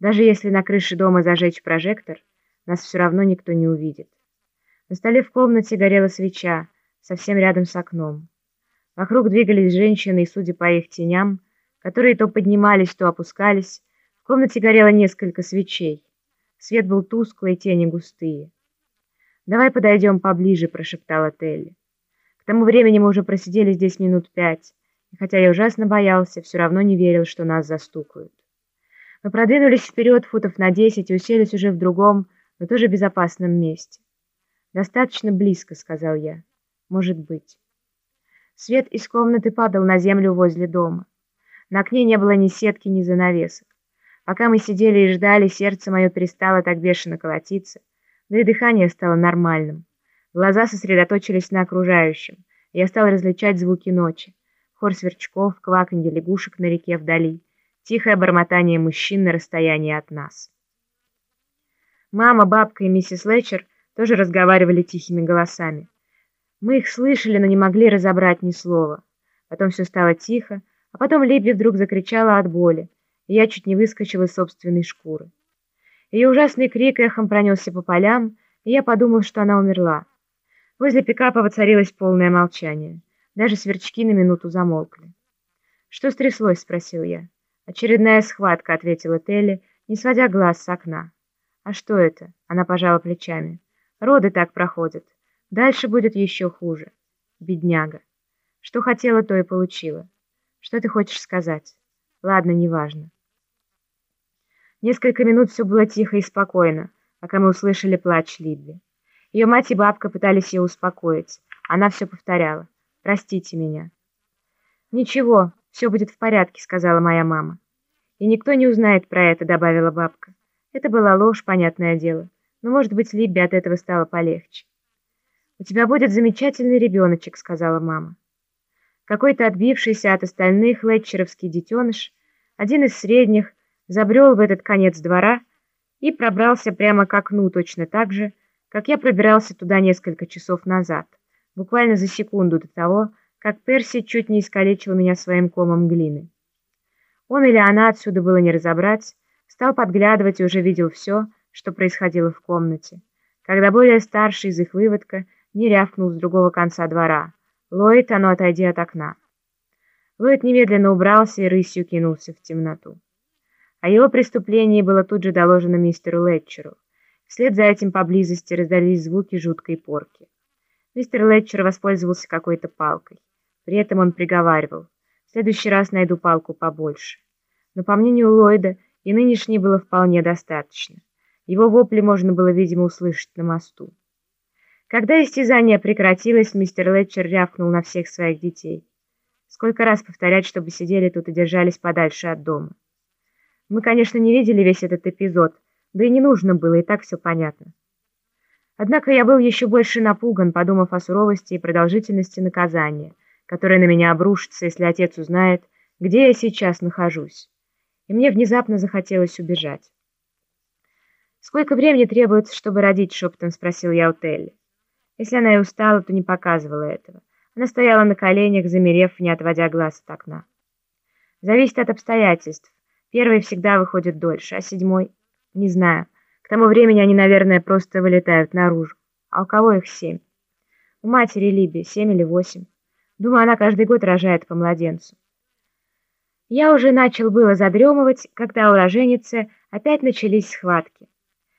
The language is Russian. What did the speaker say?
Даже если на крыше дома зажечь прожектор, нас все равно никто не увидит. На столе в комнате горела свеча, совсем рядом с окном. Вокруг двигались женщины, и, судя по их теням, которые то поднимались, то опускались, в комнате горело несколько свечей. Свет был тусклый, тени густые. «Давай подойдем поближе», — прошептала Телли. К тому времени мы уже просидели здесь минут пять, и хотя я ужасно боялся, все равно не верил, что нас застукают. Мы продвинулись вперед футов на десять и уселись уже в другом, но тоже безопасном месте. «Достаточно близко», — сказал я. «Может быть». Свет из комнаты падал на землю возле дома. На окне не было ни сетки, ни занавесок. Пока мы сидели и ждали, сердце мое перестало так бешено колотиться, да и дыхание стало нормальным. Глаза сосредоточились на окружающем, и я стал различать звуки ночи. Хор сверчков, кваканье лягушек на реке вдали, тихое бормотание мужчин на расстоянии от нас. Мама, бабка и миссис Летчер тоже разговаривали тихими голосами. Мы их слышали, но не могли разобрать ни слова. Потом все стало тихо, а потом Либби вдруг закричала от боли, и я чуть не выскочила из собственной шкуры. Ее ужасный крик эхом пронесся по полям, и я подумал, что она умерла. Возле пикапа воцарилось полное молчание. Даже сверчки на минуту замолкли. «Что стряслось?» — спросил я. «Очередная схватка», — ответила Телли, не сводя глаз с окна. «А что это?» — она пожала плечами. «Роды так проходят. Дальше будет еще хуже. Бедняга. Что хотела, то и получила. Что ты хочешь сказать? Ладно, неважно». Несколько минут все было тихо и спокойно, пока мы услышали плач Либби. Ее мать и бабка пытались ее успокоить. Она все повторяла. «Простите меня». «Ничего, все будет в порядке», — сказала моя мама. «И никто не узнает про это», — добавила бабка. Это была ложь, понятное дело. Но, может быть, Либби от этого стало полегче. «У тебя будет замечательный ребеночек», — сказала мама. Какой-то отбившийся от остальных летчеровский детеныш, один из средних, забрел в этот конец двора и пробрался прямо к окну точно так же, как я пробирался туда несколько часов назад, буквально за секунду до того, как Перси чуть не искалечил меня своим комом глины. Он или она, отсюда было не разобрать, стал подглядывать и уже видел все, что происходило в комнате, когда более старший из их выводка не рявкнул с другого конца двора. «Ллойд, оно отойди от окна». Ллойд немедленно убрался и рысью кинулся в темноту. О его преступлении было тут же доложено мистеру Летчеру. Вслед за этим поблизости раздались звуки жуткой порки. Мистер Летчер воспользовался какой-то палкой. При этом он приговаривал. В следующий раз найду палку побольше. Но, по мнению Ллойда, и нынешней было вполне достаточно. Его вопли можно было, видимо, услышать на мосту. Когда истязание прекратилось, мистер Летчер рявкнул на всех своих детей. Сколько раз повторять, чтобы сидели тут и держались подальше от дома. Мы, конечно, не видели весь этот эпизод, да и не нужно было, и так все понятно. Однако я был еще больше напуган, подумав о суровости и продолжительности наказания, которое на меня обрушится, если отец узнает, где я сейчас нахожусь. И мне внезапно захотелось убежать. «Сколько времени требуется, чтобы родить?» — шепотом спросил я у Телли. Если она и устала, то не показывала этого. Она стояла на коленях, замерев, не отводя глаз от окна. «Зависит от обстоятельств. Первый всегда выходит дольше, а седьмой — не знаю. К тому времени они, наверное, просто вылетают наружу. А у кого их семь? У матери Либи семь или восемь. Думаю, она каждый год рожает по младенцу. Я уже начал было задремывать, когда у роженицы опять начались схватки.